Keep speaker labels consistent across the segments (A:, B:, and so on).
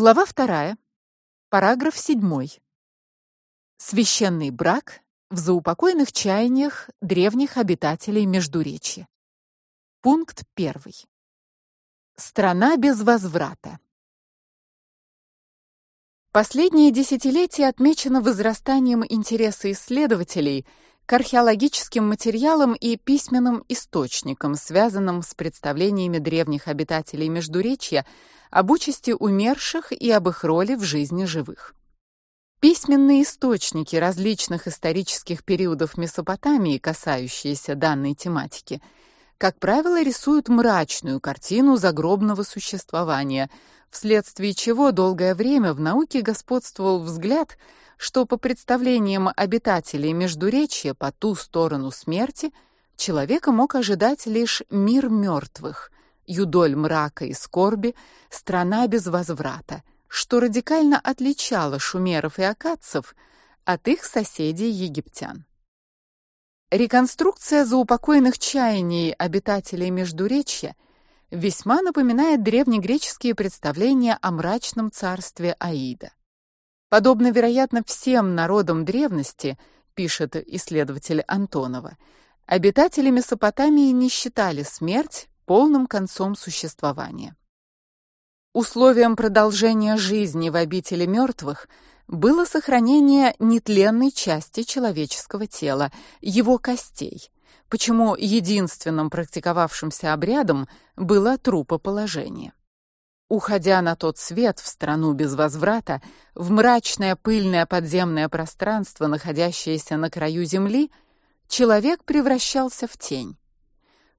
A: Глава вторая. Параграф 7. Священный брак в заупокойных чаяниях древних обитателей Междуречья. Пункт 1. Страна без возврата. Последние десятилетия отмечено возрастанием интереса исследователей к археологическим материалам и письменным источникам, связанным с представлениями древних обитателей Междуречья об участи умерших и об их роли в жизни живых. Письменные источники различных исторических периодов Месопотамии, касающиеся данной тематики, как правило, рисуют мрачную картину загробного существования, вследствие чего долгое время в науке господствовал взгляд, что по представлениям обитателей Междуречья по ту сторону смерти человека мог ожидать лишь мир мертвых, юдоль мрака и скорби, страна без возврата, что радикально отличало шумеров и аккадцев от их соседей египтян. Реконструкция заупокойных чаяний обитателей Междуречья весьма напоминает древнегреческие представления о мрачном царстве Аида. Подобно, вероятно, всем народам древности, пишет исследователь Антонова, обитатели Месопотамии не считали смерть полным концом существования. Условием продолжения жизни в обители мертвых было сохранение нетленной части человеческого тела, его костей. Почему единственным практиковавшимся обрядом было трупоположение. Уходя на тот свет в страну без возврата, в мрачное пыльное подземное пространство, находящееся на краю земли, человек превращался в тень.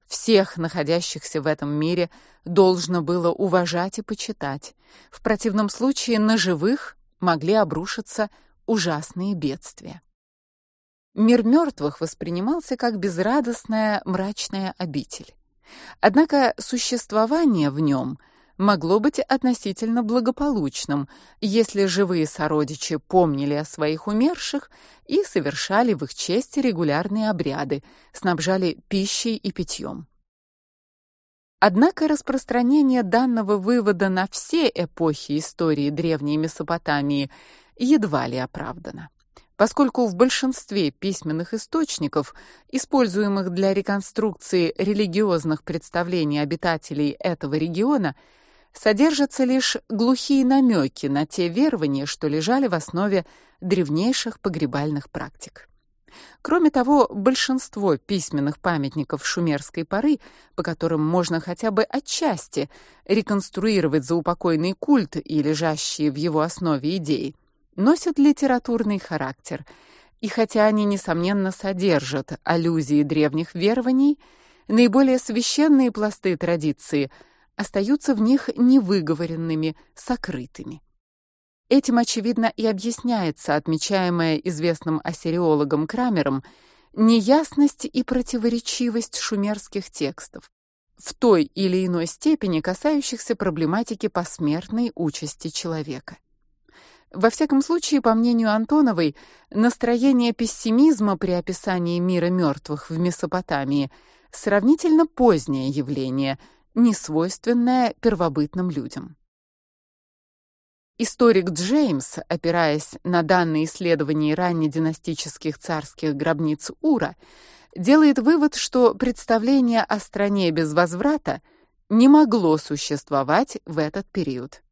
A: Всех находящихся в этом мире должно было уважать и почитать. В противном случае на живых могли обрушиться ужасные бедствия. Мир мертвых воспринимался как безрадостная мрачная обитель. Однако существование в нем могло быть относительно благополучным, если живые сородичи помнили о своих умерших и совершали в их честь регулярные обряды, снабжали пищей и питьем. Однако распространение данного вывода на все эпохи истории древней Месопотамии едва ли оправдано поскольку в большинстве письменных источников, используемых для реконструкции религиозных представлений обитателей этого региона, содержатся лишь глухие намеки на те верования, что лежали в основе древнейших погребальных практик. Кроме того, большинство письменных памятников шумерской поры, по которым можно хотя бы отчасти реконструировать заупокойный культ и лежащие в его основе идеи, носят литературный характер. И хотя они несомненно содержат аллюзии древних верований, наиболее священные пласты традиции остаются в них невыговоренными, сокрытыми. Этим очевидно и объясняется отмечаемая известным ассириологом Крамером неясность и противоречивость шумерских текстов, в той или иной степени касающихся проблематики посмертной участи человека. Во всяком случае, по мнению Антоновой, настроение пессимизма при описании мира мертвых в Месопотамии сравнительно позднее явление, не свойственное первобытным людям. Историк Джеймс, опираясь на данные исследований раннединастических царских гробниц Ура, делает вывод, что представление о стране без возврата не могло существовать в этот период.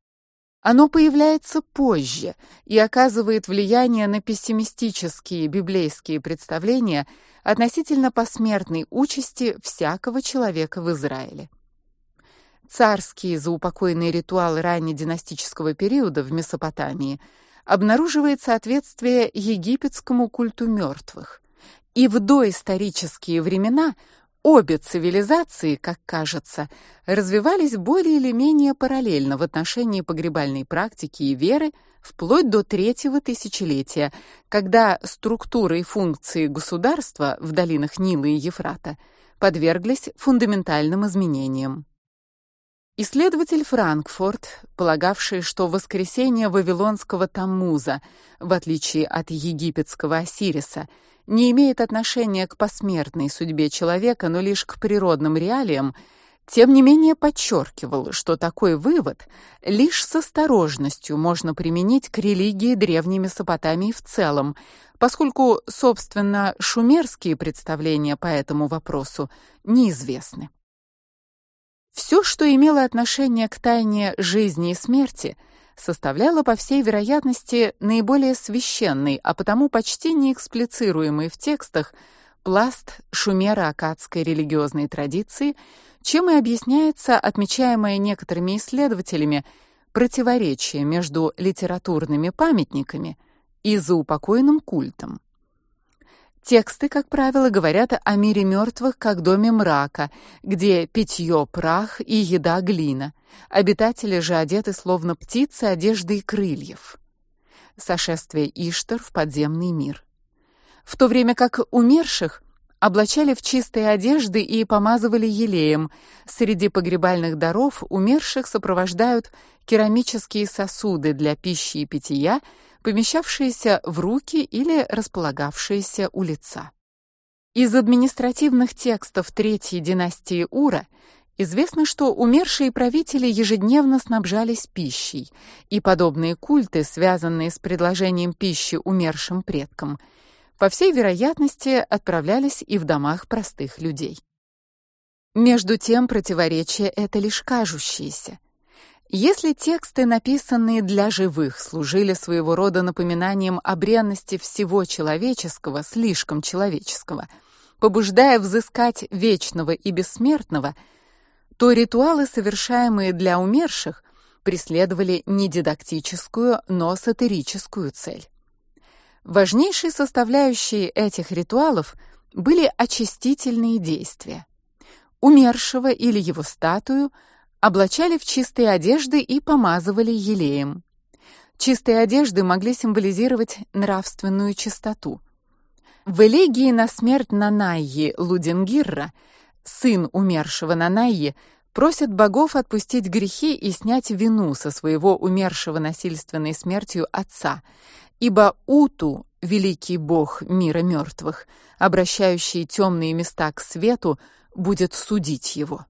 A: Оно появляется позже и оказывает влияние на пессимистические библейские представления относительно посмертной участи всякого человека в Израиле. Царские заупокойные ритуалы раннединастического периода в Месопотамии обнаруживает соответствие египетскому культу мертвых. И в доисторические времена обе цивилизации, как кажется, развивались более или менее параллельно в отношении погребальной практики и веры вплоть до третьего тысячелетия, когда структура и функции государства в долинах Нила и Ефрата подверглись фундаментальным изменениям. Исследователь Франкфурт, полагавший, что воскресение вавилонского Таммуза, в отличие от египетского Осириса, не имеет отношения к посмертной судьбе человека, но лишь к природным реалиям, тем не менее подчеркивал, что такой вывод лишь с осторожностью можно применить к религии древней Месопотамии в целом, поскольку, собственно, шумерские представления по этому вопросу неизвестны. Все, что имело отношение к тайне жизни и смерти, составляло по всей вероятности наиболее священный, а потому почти не эксплицируемый в текстах пласт шумеро-аккадской религиозной традиции, чем и объясняется отмечаемое некоторыми исследователями противоречие между литературными памятниками и заупокойным культом. Тексты, как правило, говорят о мире мертвых как доме мрака, где питье прах и еда глина. Обитатели же одеты словно птицы одеждой крыльев. Сошествие Иштар в подземный мир. В то время как умерших облачали в чистые одежды и помазывали елеем. Среди погребальных даров умерших сопровождают керамические сосуды для пищи и питья, помещавшиеся в руки или располагавшиеся у лица. Из административных текстов третьей династии Ура известно, что умершие правители ежедневно снабжались пищей, и подобные культы, связанные с предложением пищи умершим предкам, по всей вероятности, отправлялись и в домах простых людей. Между тем, противоречие это лишь кажущееся. Если тексты, написанные для живых, служили своего рода напоминанием о бренности всего человеческого, слишком человеческого, побуждая взыскать вечного и бессмертного, то ритуалы, совершаемые для умерших, преследовали не дидактическую, но сатирическую цель. Важнейшей составляющей этих ритуалов были очистительные действия. Умершего или его статую облачали в чистые одежды и помазывали елеем. Чистые одежды могли символизировать нравственную чистоту. В элегии на смерть Нанайи Лудингирра сын умершего Нанайи просит богов отпустить грехи и снять вину со своего умершего насильственной смертью отца, ибо Уту, великий бог мира мертвых, обращающий темные места к свету, будет судить его.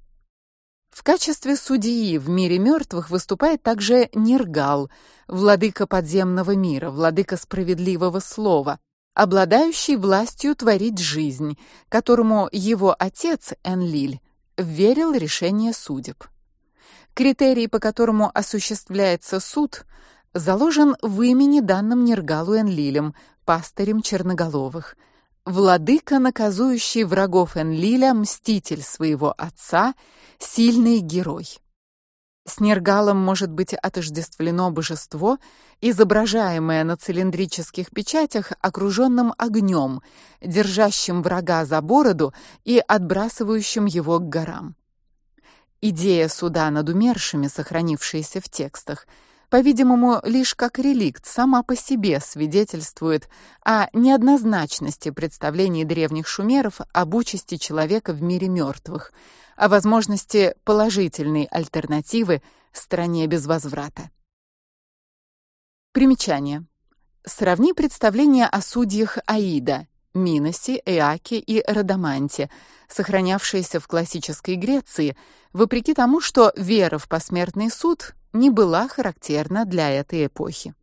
A: В качестве судьи в мире мертвых выступает также Ниргал, владыка подземного мира, владыка справедливого слова, обладающий властью творить жизнь, которому его отец Энлиль верил решение судеб. Критерий, по которому осуществляется суд, заложен в имени данном Нергалу Энлилем, пастырем черноголовых. Владыка, наказующий врагов Энлиля, мститель своего отца, сильный герой. С Нергалом может быть отождествлено божество, изображаемое на цилиндрических печатях окружённым огнём, держащим врага за бороду и отбрасывающим его к горам. Идея суда над умершими, сохранившаяся в текстах, по-видимому, лишь как реликт сама по себе свидетельствует о неоднозначности представлений древних шумеров об участи человека в мире мертвых, о возможности положительной альтернативы стране без возврата. Примечание. Сравни представления о судьях Аида, Миносе, Эаке и Радаманте, сохранявшиеся в классической Греции, вопреки тому, что вера в посмертный суд не была характерна для этой эпохи.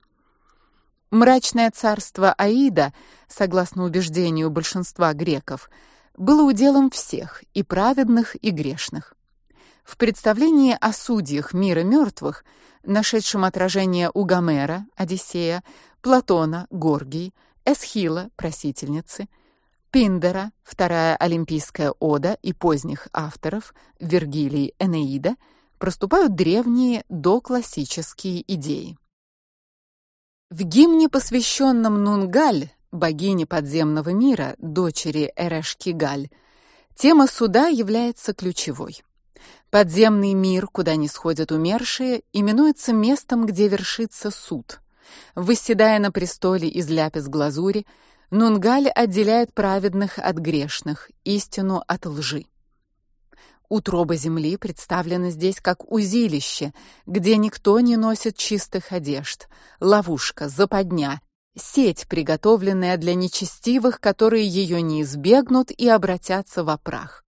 A: Мрачное царство Аида, согласно убеждению большинства греков, было уделом всех, и праведных, и грешных. В представлении о судьях мира мертвых, нашедшем отражение у Гомера, Одиссея, Платона, Горгий, Эсхила, Просительницы, Пиндера, Вторая олимпийская ода и поздних авторов Вергилий, Энеида – проступают древние доклассические идеи. В гимне, посвященном Нунгаль, богине подземного мира, дочери Эрешкигаль, тема суда является ключевой. Подземный мир, куда не сходят умершие, именуется местом, где вершится суд. Восседая на престоле из ляпис-глазури, Нунгаль отделяет праведных от грешных, истину от лжи. Утроба земли представлена здесь как узилище, где никто не носит чистых одежд, ловушка, западня, сеть, приготовленная для нечестивых, которые ее не избегнут и обратятся в прах.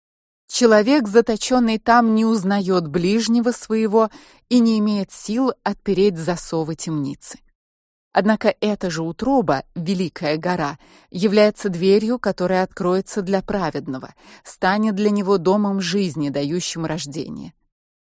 A: Человек, заточенный там, не узнает ближнего своего и не имеет сил отпереть засовы темницы. Однако эта же утроба, великая гора, является дверью, которая откроется для праведного, станет для него домом жизни, дающим рождение.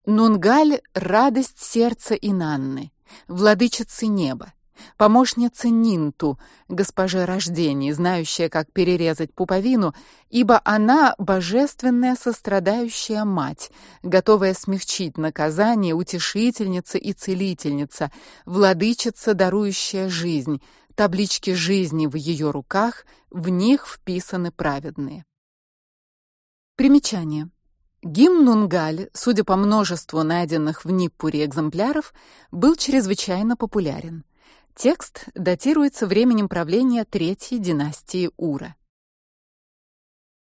A: Нунгаль радость сердца Инанны, владычицы неба помощница Нинту, госпоже рождения, знающая, как перерезать пуповину, ибо она божественная сострадающая мать, готовая смягчить наказание, утешительница и целительница, владычица, дарующая жизнь. Таблички жизни в ее руках, в них вписаны праведные. Примечание. Гимн Нунгаль, судя по множеству найденных в Ниппуре экземпляров, был чрезвычайно популярен. Текст датируется временем правления третьей династии Ура.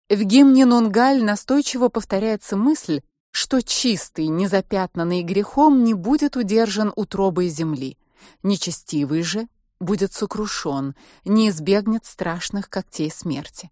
A: В гимне Нунгаль настойчиво повторяется мысль, что чистый, незапятнанный грехом не будет удержан утробой земли, нечестивый же будет сокрушен, не избегнет страшных когтей смерти.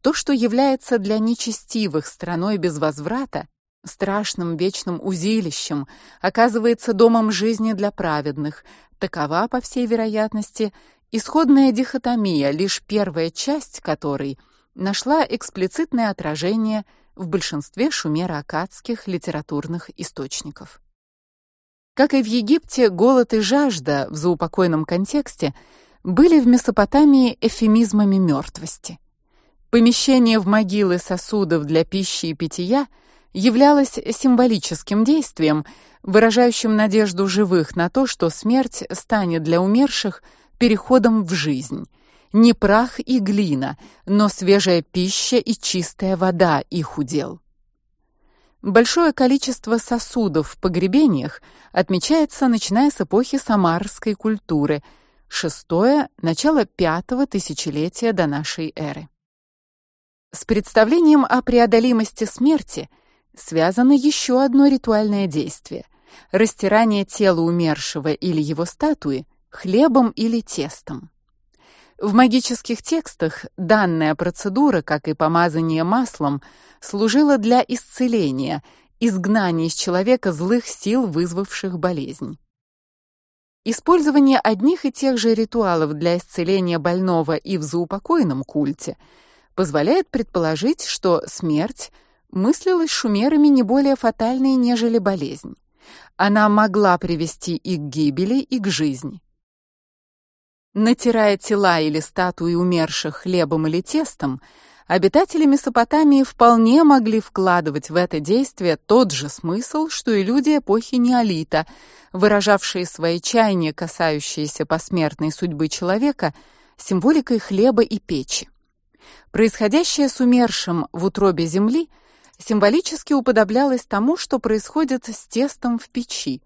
A: То, что является для нечестивых страной без возврата, страшным вечным узилищем, оказывается домом жизни для праведных, Такова, по всей вероятности, исходная дихотомия, лишь первая часть которой нашла эксплицитное отражение в большинстве шумеро-аккадских литературных источников. Как и в Египте, голод и жажда в заупокойном контексте были в Месопотамии эвфемизмами мертвости. Помещение в могилы сосудов для пищи и питья являлось символическим действием, выражающим надежду живых на то, что смерть станет для умерших переходом в жизнь. Не прах и глина, но свежая пища и чистая вода их удел. Большое количество сосудов в погребениях отмечается начиная с эпохи самарской культуры, шестое начало пятого тысячелетия до нашей эры. С представлением о преодолимости смерти связано еще одно ритуальное действие растирание тела умершего или его статуи хлебом или тестом. В магических текстах данная процедура, как и помазание маслом, служила для исцеления, изгнания из человека злых сил, вызвавших болезнь. Использование одних и тех же ритуалов для исцеления больного и в заупокойном культе позволяет предположить, что смерть мыслилась шумерами не более фатальной, нежели болезнь. Она могла привести и к гибели, и к жизни. Натирая тела или статуи умерших хлебом или тестом, обитатели Месопотамии вполне могли вкладывать в это действие тот же смысл, что и люди эпохи неолита, выражавшие свои чаяния, касающиеся посмертной судьбы человека, символикой хлеба и печи. Происходящее с умершим в утробе земли – символически уподоблялось тому, что происходит с тестом в печи.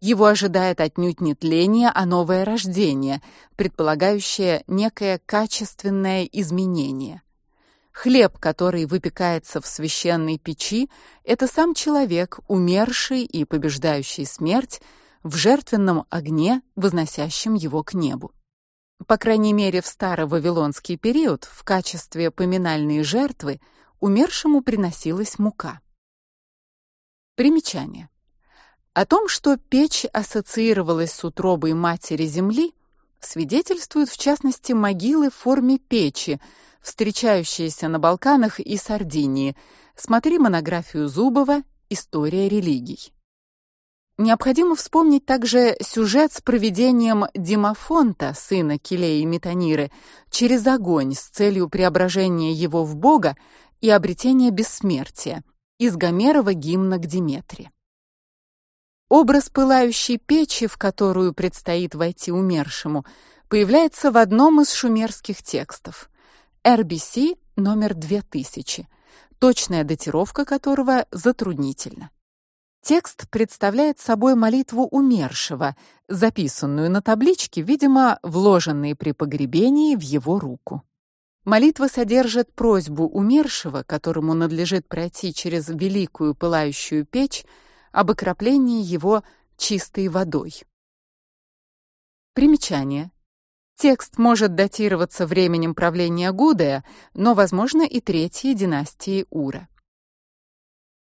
A: Его ожидает отнюдь не тление, а новое рождение, предполагающее некое качественное изменение. Хлеб, который выпекается в священной печи, это сам человек, умерший и побеждающий смерть в жертвенном огне, возносящем его к небу. По крайней мере, в старо-вавилонский период в качестве поминальной жертвы умершему приносилась мука. Примечание. О том, что печь ассоциировалась с утробой матери земли, свидетельствуют в частности могилы в форме печи, встречающиеся на Балканах и Сардинии. Смотри монографию Зубова История религий. Необходимо вспомнить также сюжет с проведением Димофонта, сына Килеи и Метаниры, через огонь с целью преображения его в бога и обретения бессмертия из Гомерова гимна к Диметре. Образ пылающей печи, в которую предстоит войти умершему, появляется в одном из шумерских текстов. RBC номер 2000, точная датировка которого затруднительна. Текст представляет собой молитву умершего, записанную на табличке, видимо, вложенной при погребении в его руку. Молитва содержит просьбу умершего, которому надлежит пройти через великую пылающую печь, об окроплении его чистой водой. Примечание. Текст может датироваться временем правления Гудая, но возможно и третьей династии Ура.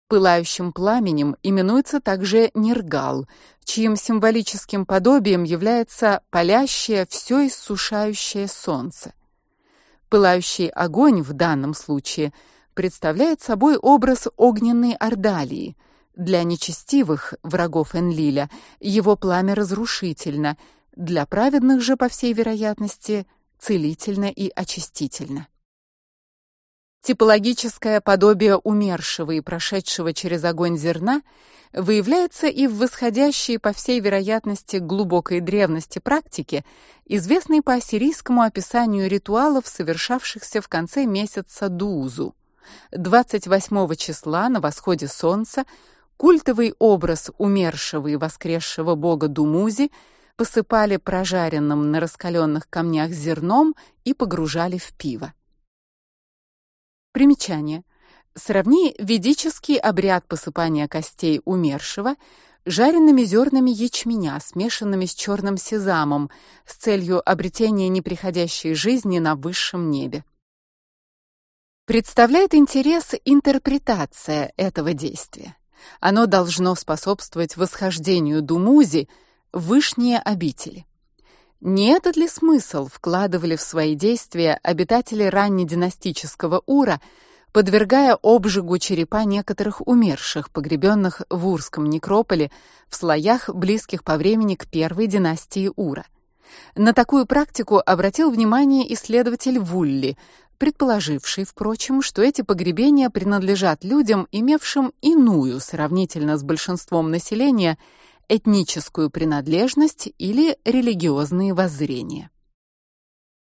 A: Пылающим пламенем именуется также нергал, чьим символическим подобием является палящее, все иссушающее солнце. Пылающий огонь в данном случае представляет собой образ огненной ордалии. Для нечестивых врагов Энлиля его пламя разрушительно, для праведных же, по всей вероятности, целительно и очистительно. Типологическое подобие умершего и прошедшего через огонь зерна выявляется и в восходящей, по всей вероятности, глубокой древности практике, известной по ассирийскому описанию ритуалов, совершавшихся в конце месяца Дузу. 28 числа на восходе солнца культовый образ умершего и воскресшего бога Думузи посыпали прожаренным на раскаленных камнях зерном и погружали в пиво. Примечание. Сравни ведический обряд посыпания костей умершего жареными зернами ячменя, смешанными с черным сезамом, с целью обретения неприходящей жизни на высшем небе. Представляет интерес интерпретация этого действия. Оно должно способствовать восхождению Думузи в вышние обители. Не этот ли смысл вкладывали в свои действия обитатели раннединастического Ура, подвергая обжигу черепа некоторых умерших, погребенных в Урском некрополе в слоях, близких по времени к первой династии Ура? На такую практику обратил внимание исследователь Вулли, предположивший, впрочем, что эти погребения принадлежат людям, имевшим иную сравнительно с большинством населения этническую принадлежность или религиозные воззрения.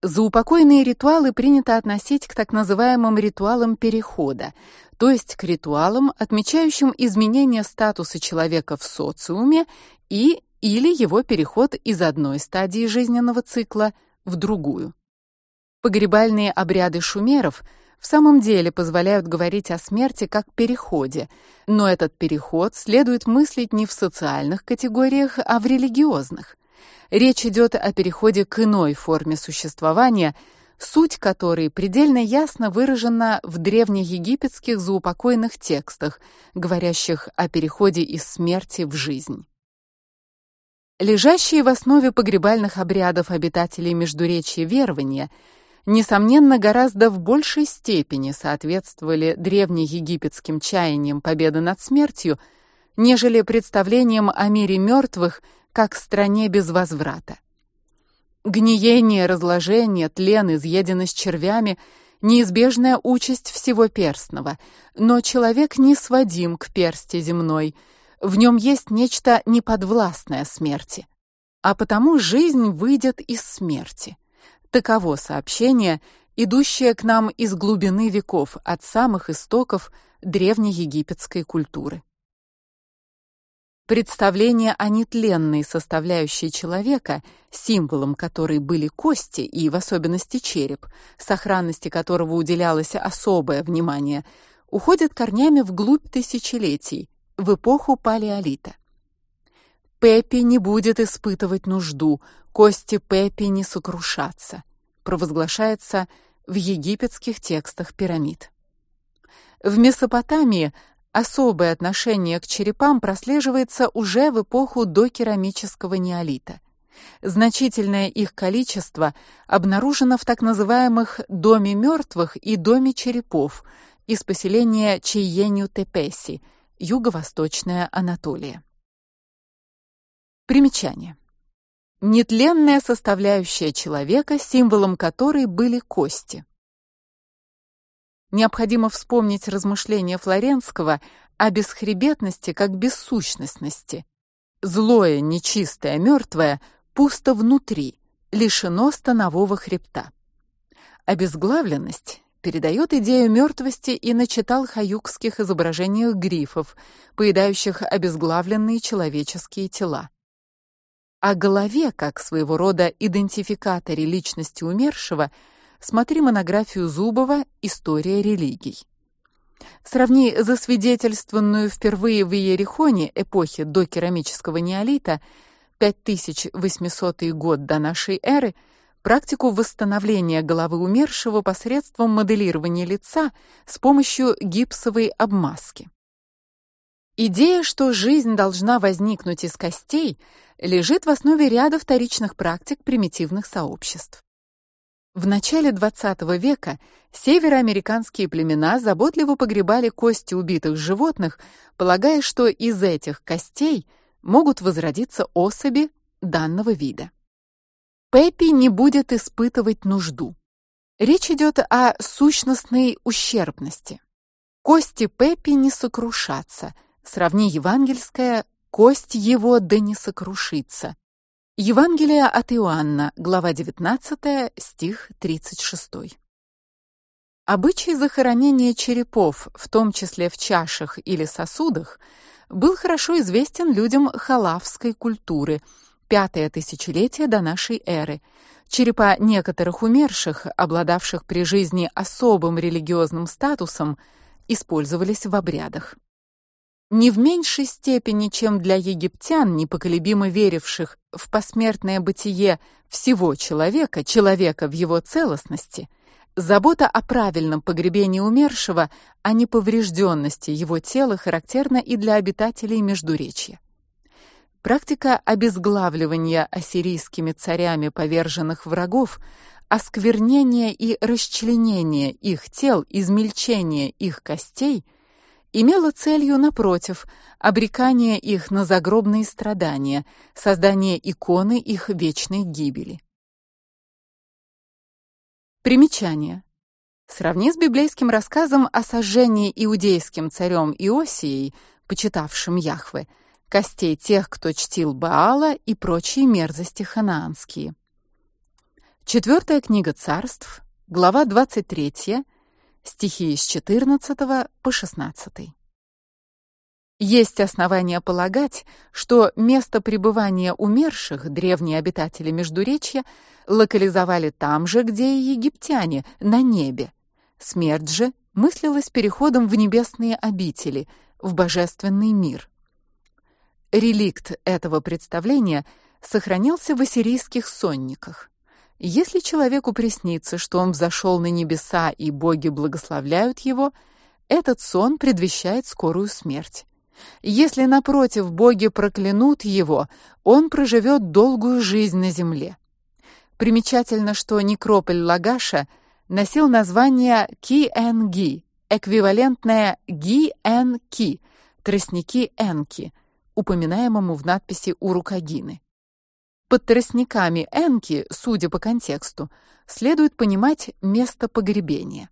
A: Заупокойные ритуалы принято относить к так называемым ритуалам перехода, то есть к ритуалам, отмечающим изменение статуса человека в социуме и или его переход из одной стадии жизненного цикла в другую. Погребальные обряды шумеров – в самом деле позволяют говорить о смерти как переходе, но этот переход следует мыслить не в социальных категориях, а в религиозных. Речь идет о переходе к иной форме существования, суть которой предельно ясно выражена в древнеегипетских заупокойных текстах, говорящих о переходе из смерти в жизнь. Лежащие в основе погребальных обрядов обитателей Междуречья верования – несомненно, гораздо в большей степени соответствовали древнеегипетским чаяниям победы над смертью, нежели представлениям о мире мертвых как стране без возврата. Гниение, разложение, тлен, изъеденность червями неизбежная участь всего перстного, но человек не сводим к персти земной. В нем есть нечто неподвластное смерти, а потому жизнь выйдет из смерти. Таково сообщение, идущее к нам из глубины веков, от самых истоков древнеегипетской культуры. Представление о нетленной составляющей человека, символом которой были кости и в особенности череп, сохранности которого уделялось особое внимание, уходит корнями вглубь тысячелетий, в эпоху палеолита. Пеппи не будет испытывать нужду, кости Пеппи не сокрушатся, провозглашается в египетских текстах пирамид. В Месопотамии особое отношение к черепам прослеживается уже в эпоху докерамического неолита. Значительное их количество обнаружено в так называемых доме мертвых и доме черепов из поселения Чиеню-Тепеси, юго-восточная Анатолия. Примечание. Нетленная составляющая человека, символом которой были кости. Необходимо вспомнить размышления Флоренского о бесхребетности как бессущностности. Злое, нечистое, мертвое пусто внутри, лишено станового хребта. Обезглавленность передает идею мертвости и на читал-хаюкских изображениях грифов, поедающих обезглавленные человеческие тела о голове как своего рода идентификаторе личности умершего, смотри монографию Зубова История религий. Сравни засвидетельствованную впервые в Иерихоне эпохи докерамического неолита 5800 год до нашей эры практику восстановления головы умершего посредством моделирования лица с помощью гипсовой обмазки. Идея, что жизнь должна возникнуть из костей, лежит в основе ряда вторичных практик примитивных сообществ. В начале XX века североамериканские племена заботливо погребали кости убитых животных, полагая, что из этих костей могут возродиться особи данного вида. Пеппи не будет испытывать нужду. Речь идет о сущностной ущербности. Кости Пеппи не сокрушатся. Сравни евангельское «кость его да не сокрушится». Евангелие от Иоанна, глава 19, стих 36. Обычай захоронения черепов, в том числе в чашах или сосудах, был хорошо известен людям халавской культуры, пятое тысячелетие до нашей эры. Черепа некоторых умерших, обладавших при жизни особым религиозным статусом, использовались в обрядах не в меньшей степени, чем для египтян, непоколебимо веривших в посмертное бытие всего человека, человека в его целостности, забота о правильном погребении умершего, а не поврежденности его тела характерна и для обитателей Междуречья. Практика обезглавливания ассирийскими царями поверженных врагов, осквернения и расчленения их тел, измельчения их костей – имела целью напротив обрекание их на загробные страдания, создание иконы их вечной гибели. Примечание. Сравни с библейским рассказом о сожжении иудейским царем Иосией, почитавшим Яхве, костей тех, кто чтил Баала и прочие мерзости ханаанские. Четвертая книга Царств, глава 23, стихи с 14 по 16. Есть основания полагать, что место пребывания умерших древние обитатели Междуречья локализовали там же, где и египтяне, на небе. Смерть же мыслилась переходом в небесные обители, в божественный мир. Реликт этого представления сохранился в ассирийских сонниках. Если человеку приснится, что он взошел на небеса и боги благословляют его, этот сон предвещает скорую смерть. Если напротив боги проклянут его, он проживет долгую жизнь на земле. Примечательно, что некрополь Лагаша носил название Ки-Энги, эквивалентное Ги-Эн-Ки, тростники Энки, упоминаемому в надписи у Рукагины. Под тростниками Энки, судя по контексту, следует понимать место погребения.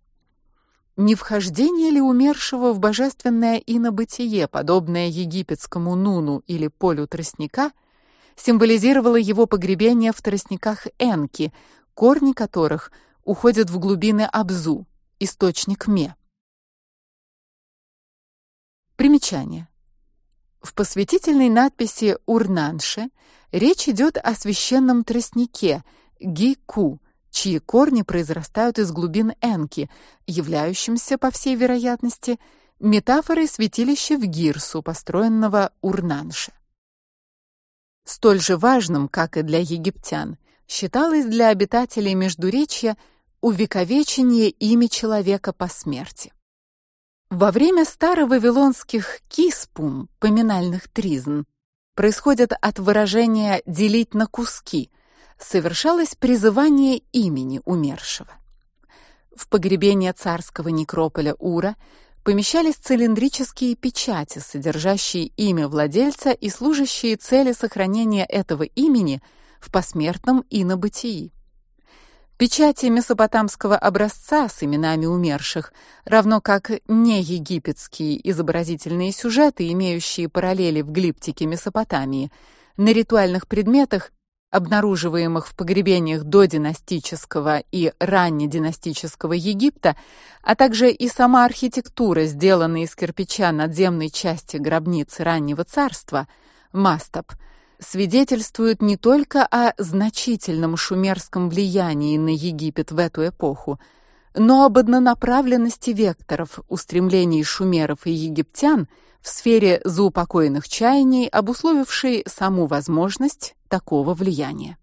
A: Не вхождение ли умершего в божественное инобытие, подобное египетскому Нуну или полю тростника, символизировало его погребение в тростниках Энки, корни которых уходят в глубины Абзу, источник Ме. Примечание. В посвятительной надписи Урнанше речь идет о священном тростнике Гику, чьи корни произрастают из глубин Энки, являющимся, по всей вероятности, метафорой святилища в Гирсу, построенного Урнанше. Столь же важным, как и для египтян, считалось для обитателей Междуречья увековечение имя человека по смерти. Во время старовавилонских киспум, поминальных тризн, происходит от выражения делить на куски, совершалось призывание имени умершего. В погребение царского некрополя Ура помещались цилиндрические печати, содержащие имя владельца и служащие цели сохранения этого имени в посмертном инобытии. Печати месопотамского образца с именами умерших, равно как неегипетские изобразительные сюжеты, имеющие параллели в глиптике Месопотамии, на ритуальных предметах, обнаруживаемых в погребениях додинастического и раннединастического Египта, а также и сама архитектура, сделанная из кирпича надземной части гробницы раннего царства, мастаб – свидетельствуют не только о значительном шумерском влиянии на Египет в эту эпоху, но об однонаправленности векторов устремлений шумеров и египтян в сфере заупокоенных чаяний, обусловившей саму возможность такого влияния.